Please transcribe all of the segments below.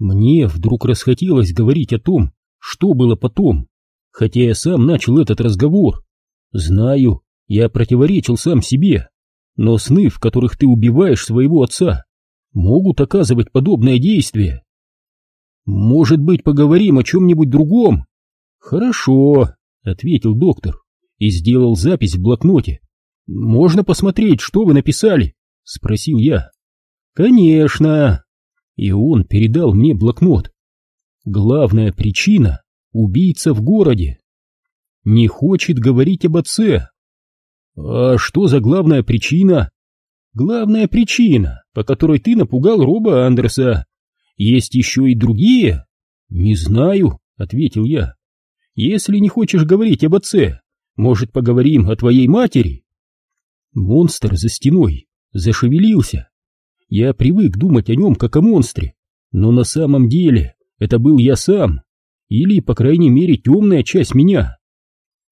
Мне вдруг расхотелось говорить о том, что было потом, хотя я сам начал этот разговор. Знаю, я противоречил сам себе, но сны, в которых ты убиваешь своего отца, могут оказывать подобное действие. Может быть, поговорим о чем-нибудь другом? Хорошо, ответил доктор и сделал запись в блокноте. Можно посмотреть, что вы написали? Спросил я. Конечно. И он передал мне блокнот. Главная причина — убийца в городе. Не хочет говорить об отце. А что за главная причина? Главная причина, по которой ты напугал Роба Андерса. Есть еще и другие? Не знаю, ответил я. Если не хочешь говорить об отце, может, поговорим о твоей матери? Монстр за стеной зашевелился. Я привык думать о нем как о монстре, но на самом деле это был я сам, или, по крайней мере, темная часть меня.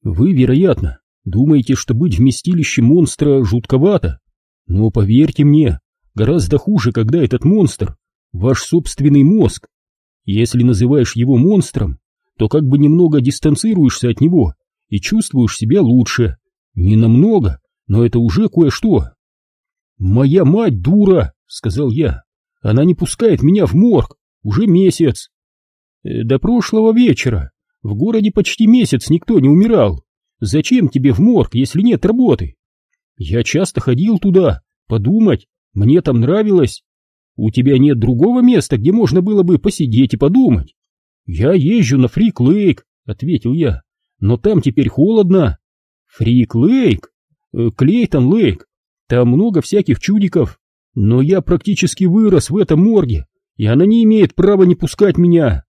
Вы, вероятно, думаете, что быть вместилищем монстра жутковато, но поверьте мне, гораздо хуже, когда этот монстр — ваш собственный мозг. Если называешь его монстром, то как бы немного дистанцируешься от него и чувствуешь себя лучше. Не намного, но это уже кое-что. «Моя мать дура!» — сказал я. «Она не пускает меня в морг. Уже месяц». «Э, «До прошлого вечера. В городе почти месяц никто не умирал. Зачем тебе в морг, если нет работы?» «Я часто ходил туда, подумать. Мне там нравилось. У тебя нет другого места, где можно было бы посидеть и подумать?» «Я езжу на Фрик-Лейк», — ответил я. «Но там теперь холодно». «Фрик-Лейк? Э, Клейтон-Лейк. Там много всяких чудиков. Но я практически вырос в этом морге, и она не имеет права не пускать меня.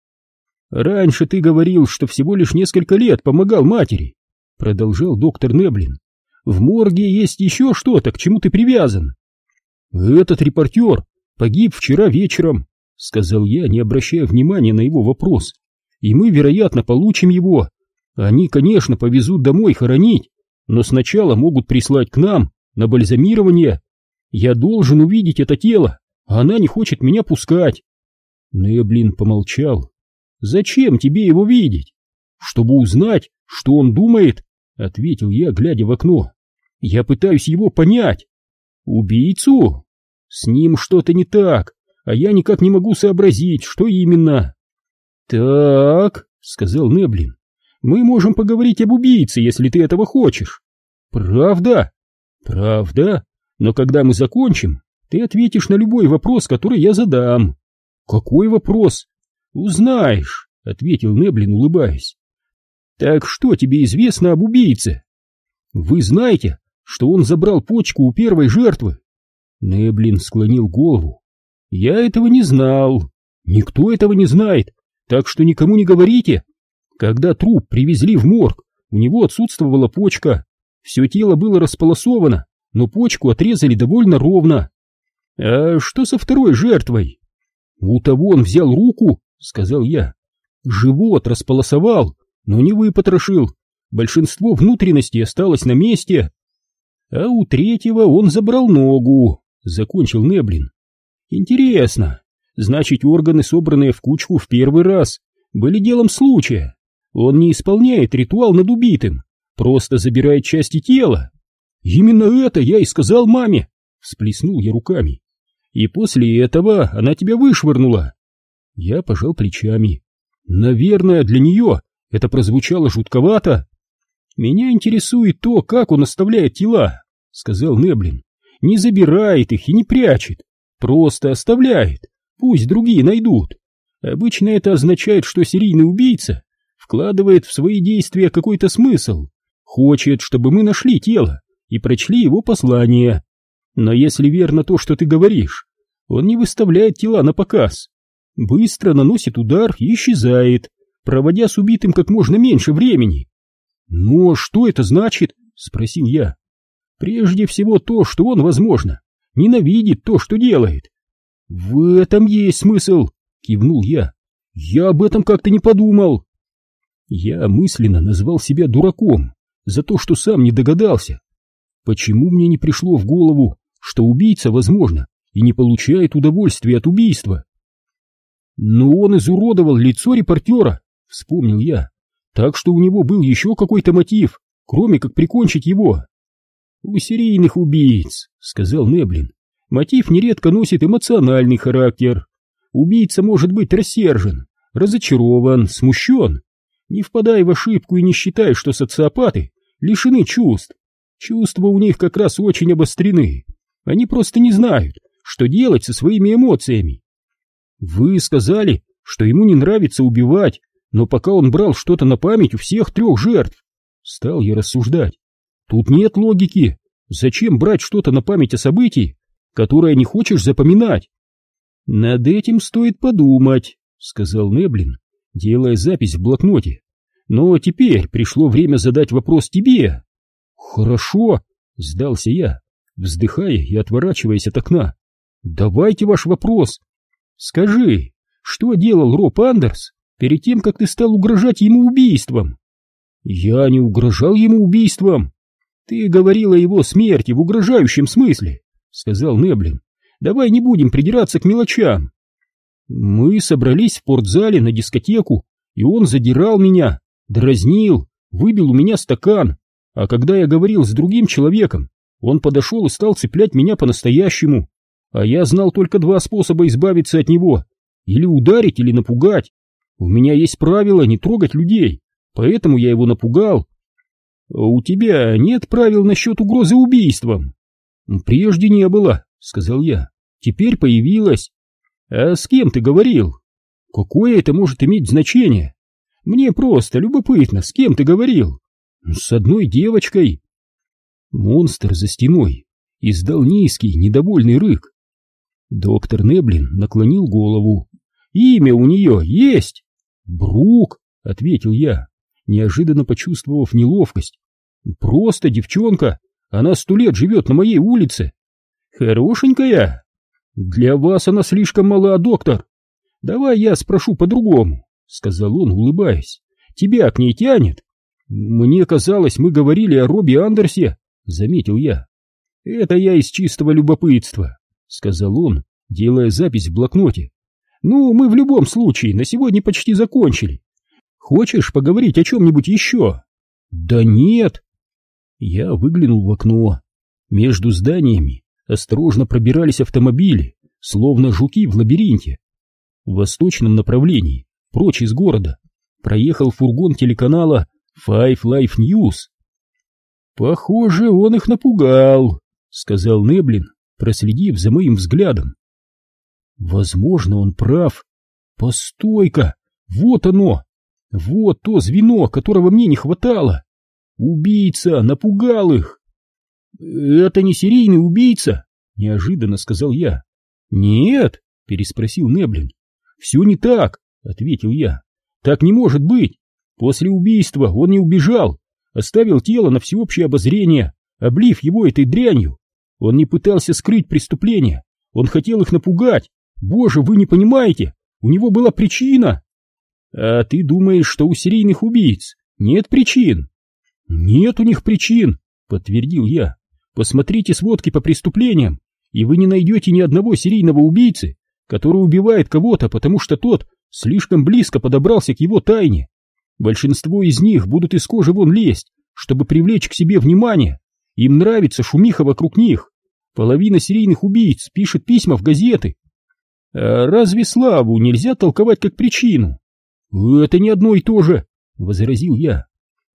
Раньше ты говорил, что всего лишь несколько лет помогал матери, продолжал доктор Неблин. В морге есть еще что-то, к чему ты привязан. Этот репортер погиб вчера вечером, сказал я, не обращая внимания на его вопрос. И мы, вероятно, получим его. Они, конечно, повезут домой хоронить, но сначала могут прислать к нам на бальзамирование. Я должен увидеть это тело, а она не хочет меня пускать. Неблин помолчал. Зачем тебе его видеть? Чтобы узнать, что он думает, ответил я, глядя в окно. Я пытаюсь его понять. Убийцу? С ним что-то не так, а я никак не могу сообразить, что именно. Так, сказал Неблин. Мы можем поговорить об убийце, если ты этого хочешь. Правда? Правда? Но когда мы закончим, ты ответишь на любой вопрос, который я задам. Какой вопрос? Узнаешь, ответил Неблин, улыбаясь. Так что тебе известно об убийце? Вы знаете, что он забрал почку у первой жертвы? Неблин склонил голову. Я этого не знал. Никто этого не знает, так что никому не говорите. Когда труп привезли в морг, у него отсутствовала почка. Все тело было располосовано, но почку отрезали довольно ровно. А что со второй жертвой? У того он взял руку, сказал я. Живот располосовал, но не выпотрошил. Большинство внутренностей осталось на месте. А у третьего он забрал ногу, закончил Неблин. Интересно, значит органы, собранные в кучку в первый раз, были делом случая. Он не исполняет ритуал над убитым, просто забирает части тела. Именно это я и сказал маме, всплеснул я руками. И после этого она тебя вышвырнула. Я пожал плечами. Наверное, для нее это прозвучало жутковато. Меня интересует то, как он оставляет тела, сказал Неблин. Не забирает их и не прячет, просто оставляет. Пусть другие найдут. Обычно это означает, что серийный убийца вкладывает в свои действия какой-то смысл, хочет, чтобы мы нашли тело и прочли его послание. Но если верно то, что ты говоришь, он не выставляет тела на показ. Быстро наносит удар и исчезает, проводя с убитым как можно меньше времени. «Но что это значит?» — спросил я. «Прежде всего то, что он, возможно, ненавидит то, что делает». «В этом есть смысл», — кивнул я. «Я об этом как-то не подумал». Я мысленно назвал себя дураком за то, что сам не догадался, Почему мне не пришло в голову, что убийца, возможно, и не получает удовольствия от убийства? Но он изуродовал лицо репортера, вспомнил я. Так что у него был еще какой-то мотив, кроме как прикончить его. У серийных убийц, сказал Неблин, мотив нередко носит эмоциональный характер. Убийца может быть рассержен, разочарован, смущен. Не впадай в ошибку и не считай, что социопаты лишены чувств. Чувства у них как раз очень обострены. Они просто не знают, что делать со своими эмоциями. Вы сказали, что ему не нравится убивать, но пока он брал что-то на память у всех трех жертв. Стал я рассуждать. Тут нет логики. Зачем брать что-то на память о событии, которое не хочешь запоминать? Над этим стоит подумать, сказал Неблин, делая запись в блокноте. Но теперь пришло время задать вопрос тебе. Хорошо, сдался я, вздыхая и отворачиваясь от окна. Давайте ваш вопрос. Скажи, что делал Роб Андерс перед тем, как ты стал угрожать ему убийством? Я не угрожал ему убийством. Ты говорил о его смерти в угрожающем смысле, сказал Неблин. Давай не будем придираться к мелочам. Мы собрались в спортзале на дискотеку, и он задирал меня, дразнил, выбил у меня стакан. А когда я говорил с другим человеком, он подошел и стал цеплять меня по-настоящему. А я знал только два способа избавиться от него. Или ударить, или напугать. У меня есть правило не трогать людей, поэтому я его напугал. А у тебя нет правил насчет угрозы убийством? Прежде не было, сказал я. Теперь появилось. А с кем ты говорил? Какое это может иметь значение? Мне просто любопытно, с кем ты говорил? С одной девочкой. Монстр за стеной издал низкий, недовольный рык. Доктор Неблин наклонил голову. «Имя у нее есть?» «Брук», — ответил я, неожиданно почувствовав неловкость. «Просто девчонка. Она сто лет живет на моей улице. Хорошенькая. Для вас она слишком мала, доктор. Давай я спрошу по-другому», — сказал он, улыбаясь. «Тебя к ней тянет?» «Мне казалось, мы говорили о Робби Андерсе», — заметил я. «Это я из чистого любопытства сказал он, делая запись в блокноте. «Ну, мы в любом случае на сегодня почти закончили. Хочешь поговорить о чем-нибудь еще?» «Да нет!» Я выглянул в окно. Между зданиями осторожно пробирались автомобили, словно жуки в лабиринте. В восточном направлении, прочь из города, проехал фургон телеканала Five Life News. «Похоже, он их напугал», — сказал Неблин, проследив за моим взглядом. Возможно, он прав. Постой-ка, вот оно! Вот то звено, которого мне не хватало. Убийца напугал их. Это не серийный убийца, неожиданно сказал я. Нет, переспросил Неблин. Все не так, ответил я. Так не может быть. После убийства он не убежал, оставил тело на всеобщее обозрение, облив его этой дрянью. Он не пытался скрыть преступление, он хотел их напугать. Боже, вы не понимаете, у него была причина. А ты думаешь, что у серийных убийц нет причин? Нет у них причин, подтвердил я. Посмотрите сводки по преступлениям, и вы не найдете ни одного серийного убийцы, который убивает кого-то, потому что тот слишком близко подобрался к его тайне. Большинство из них будут из кожи вон лезть, чтобы привлечь к себе внимание. Им нравится шумиха вокруг них. Половина серийных убийц пишет письма в газеты. А разве славу нельзя толковать как причину? Это не одно и то же, возразил я.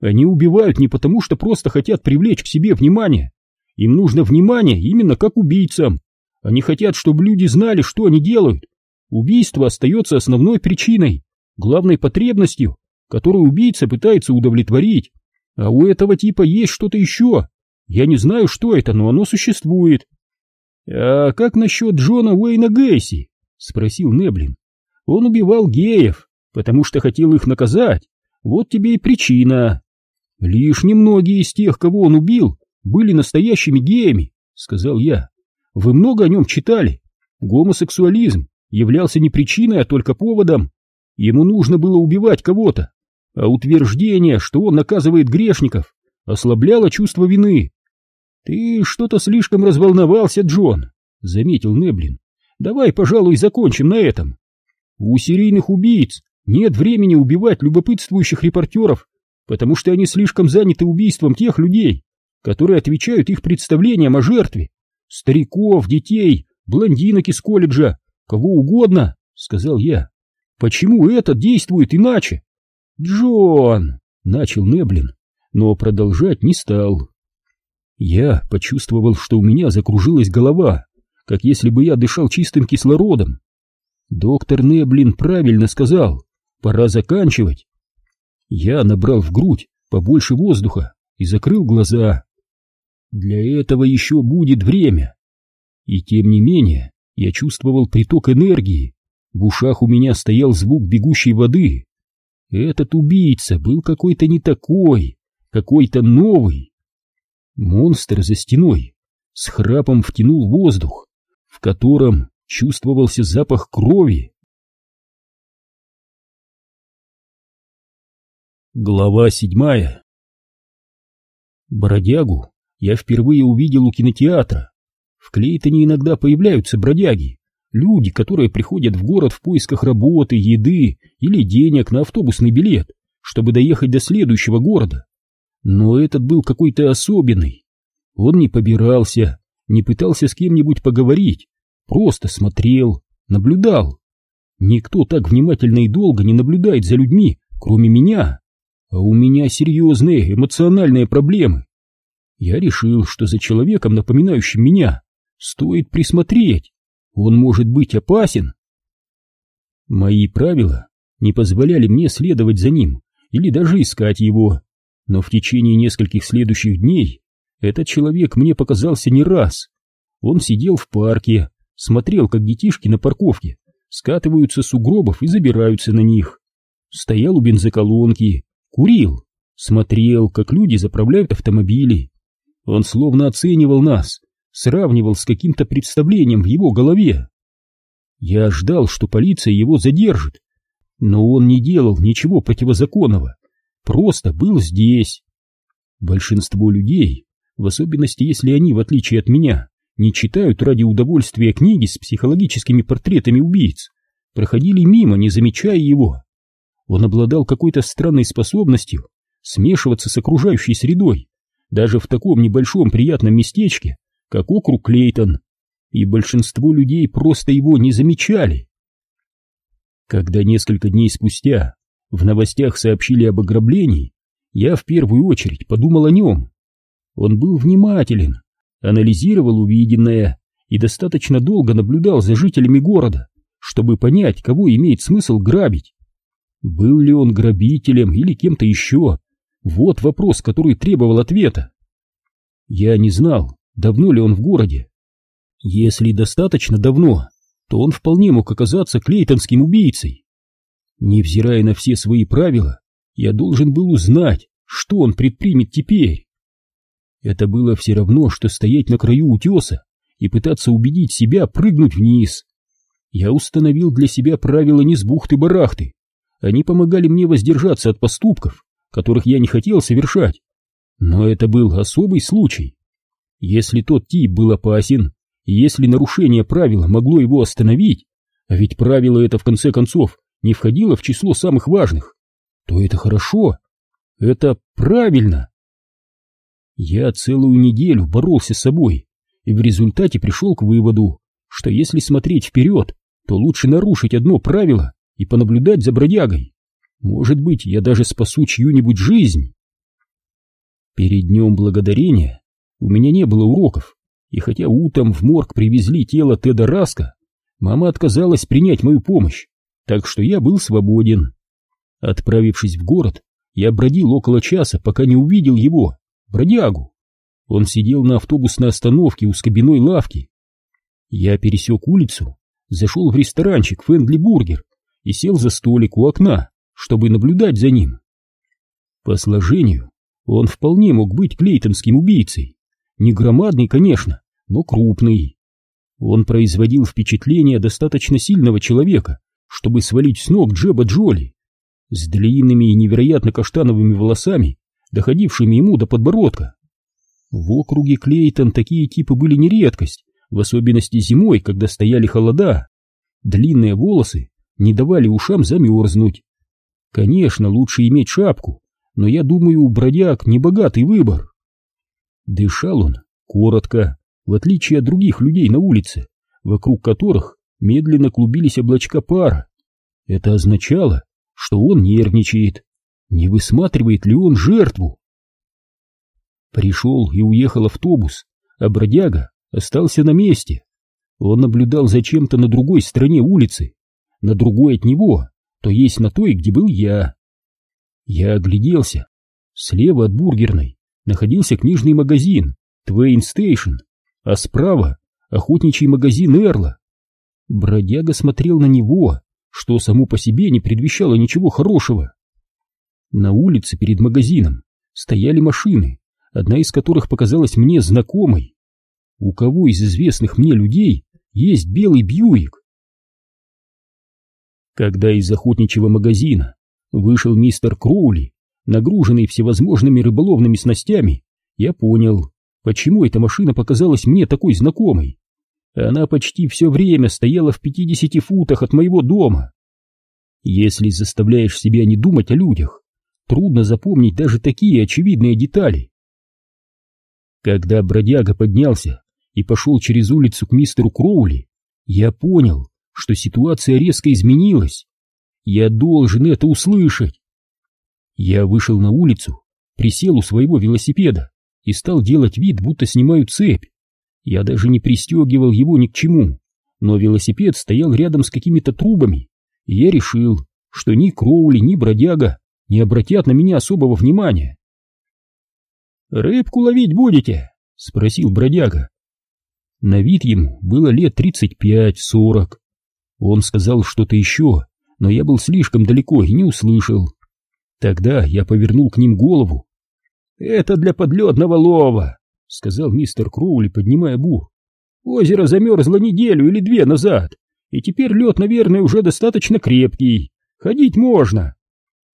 Они убивают не потому, что просто хотят привлечь к себе внимание. Им нужно внимание именно как убийцам. Они хотят, чтобы люди знали, что они делают. Убийство остается основной причиной, главной потребностью, которую убийца пытается удовлетворить. А у этого типа есть что-то еще, я не знаю, что это, но оно существует. А как насчет Джона Уэйна Гейси? Спросил Неблин. Он убивал геев, потому что хотел их наказать. Вот тебе и причина. Лишь немногие из тех, кого он убил, были настоящими геями, сказал я. Вы много о нем читали. Гомосексуализм являлся не причиной, а только поводом. Ему нужно было убивать кого-то. А утверждение, что он наказывает грешников, ослабляло чувство вины. «Ты что-то слишком разволновался, Джон», — заметил Неблин. «Давай, пожалуй, закончим на этом». У серийных убийц нет времени убивать любопытствующих репортеров, потому что они слишком заняты убийством тех людей, которые отвечают их представлениям о жертве. Стариков, детей, блондинок из колледжа, кого угодно, сказал я. Почему этот действует иначе? Джон, начал Неблин, но продолжать не стал. Я почувствовал, что у меня закружилась голова, как если бы я дышал чистым кислородом. Доктор Неблин правильно сказал, пора заканчивать. Я набрал в грудь побольше воздуха и закрыл глаза. Для этого еще будет время. И тем не менее я чувствовал приток энергии. В ушах у меня стоял звук бегущей воды. Этот убийца был какой-то не такой, какой-то новый. Монстр за стеной с храпом втянул воздух, в котором чувствовался запах крови. Глава седьмая Бродягу я впервые увидел у кинотеатра. В Клейтоне иногда появляются бродяги, люди, которые приходят в город в поисках работы, еды или денег на автобусный билет, чтобы доехать до следующего города. Но этот был какой-то особенный. Он не побирался, не пытался с кем-нибудь поговорить, просто смотрел, наблюдал. Никто так внимательно и долго не наблюдает за людьми, кроме меня. А у меня серьезные эмоциональные проблемы. Я решил, что за человеком, напоминающим меня, стоит присмотреть. Он может быть опасен. Мои правила не позволяли мне следовать за ним или даже искать его. Но в течение нескольких следующих дней этот человек мне показался не раз. Он сидел в парке, смотрел, как детишки на парковке скатываются с угробов и забираются на них. Стоял у бензоколонки, курил, смотрел, как люди заправляют автомобили. Он словно оценивал нас, сравнивал с каким-то представлением в его голове. Я ждал, что полиция его задержит, но он не делал ничего противозаконного, просто был здесь. Большинство людей, в особенности если они, в отличие от меня, не читают ради удовольствия книги с психологическими портретами убийц, проходили мимо, не замечая его. Он обладал какой-то странной способностью смешиваться с окружающей средой, даже в таком небольшом приятном местечке, как округ Клейтон, и большинство людей просто его не замечали. Когда несколько дней спустя в новостях сообщили об ограблении, я в первую очередь подумал о нем. Он был внимателен, анализировал увиденное и достаточно долго наблюдал за жителями города, чтобы понять, кого имеет смысл грабить. Был ли он грабителем или кем-то еще? Вот вопрос, который требовал ответа. Я не знал, давно ли он в городе. Если достаточно давно, то он вполне мог оказаться клейтонским убийцей. Невзирая на все свои правила, я должен был узнать, что он предпримет теперь. Это было все равно, что стоять на краю утеса и пытаться убедить себя прыгнуть вниз. Я установил для себя правила не с бухты-барахты. Они помогали мне воздержаться от поступков, которых я не хотел совершать. Но это был особый случай. Если тот тип был опасен, если нарушение правила могло его остановить, а ведь правило это в конце концов не входило в число самых важных, то это хорошо, это правильно. Я целую неделю боролся с собой и в результате пришел к выводу, что если смотреть вперед, то лучше нарушить одно правило и понаблюдать за бродягой. Может быть, я даже спасу чью-нибудь жизнь. Перед днем благодарения у меня не было уроков, и хотя утром в морг привезли тело Теда Раска, мама отказалась принять мою помощь, так что я был свободен. Отправившись в город, я бродил около часа, пока не увидел его бродягу. Он сидел на автобусной остановке у скобяной лавки. Я пересек улицу, зашел в ресторанчик Френдли Бургер и сел за столик у окна, чтобы наблюдать за ним. По сложению он вполне мог быть клейтонским убийцей. Не громадный, конечно, но крупный. Он производил впечатление достаточно сильного человека, чтобы свалить с ног Джеба Джоли. С длинными и невероятно каштановыми волосами доходившими ему до подбородка. В округе Клейтон такие типы были не редкость, в особенности зимой, когда стояли холода. Длинные волосы не давали ушам замерзнуть. Конечно, лучше иметь шапку, но я думаю, у бродяг небогатый выбор. Дышал он коротко, в отличие от других людей на улице, вокруг которых медленно клубились облачка пара. Это означало, что он нервничает, не высматривает ли он жертву. Пришел и уехал автобус, а бродяга остался на месте. Он наблюдал за чем-то на другой стороне улицы, на другой от него, то есть на той, где был я. Я огляделся. Слева от бургерной находился книжный магазин Твейн Стейшн, а справа охотничий магазин Эрла. Бродяга смотрел на него, что само по себе не предвещало ничего хорошего. На улице перед магазином стояли машины, одна из которых показалась мне знакомой. У кого из известных мне людей есть белый Бьюик? Когда из охотничьего магазина вышел мистер Кроули, нагруженный всевозможными рыболовными снастями, я понял, почему эта машина показалась мне такой знакомой. Она почти все время стояла в 50 футах от моего дома. Если заставляешь себя не думать о людях, трудно запомнить даже такие очевидные детали. Когда бродяга поднялся и пошел через улицу к мистеру Кроули, я понял, что ситуация резко изменилась. Я должен это услышать. Я вышел на улицу, присел у своего велосипеда и стал делать вид, будто снимаю цепь. Я даже не пристегивал его ни к чему, но велосипед стоял рядом с какими-то трубами, и я решил, что ни Кроули, ни бродяга не обратят на меня особого внимания. «Рыбку ловить будете?» — спросил бродяга. На вид ему было лет тридцать пять-сорок. Он сказал что-то еще, но я был слишком далеко и не услышал. Тогда я повернул к ним голову. «Это для подледного лова», — сказал мистер Кроули, поднимая бур. «Озеро замерзло неделю или две назад, и теперь лед, наверное, уже достаточно крепкий. Ходить можно».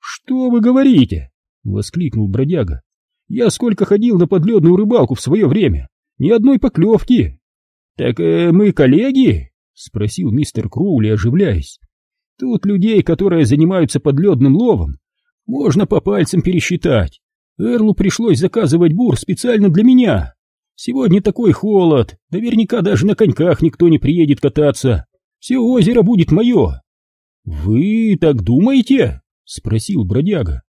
«Что вы говорите?» — воскликнул бродяга. «Я сколько ходил на подледную рыбалку в свое время, ни одной поклевки». «Так э, мы коллеги?» — спросил мистер Кроули, оживляясь. «Тут людей, которые занимаются подледным ловом, можно по пальцам пересчитать. Эрлу пришлось заказывать бур специально для меня. Сегодня такой холод, наверняка даже на коньках никто не приедет кататься. Все озеро будет мое. Вы так думаете? Спросил бродяга.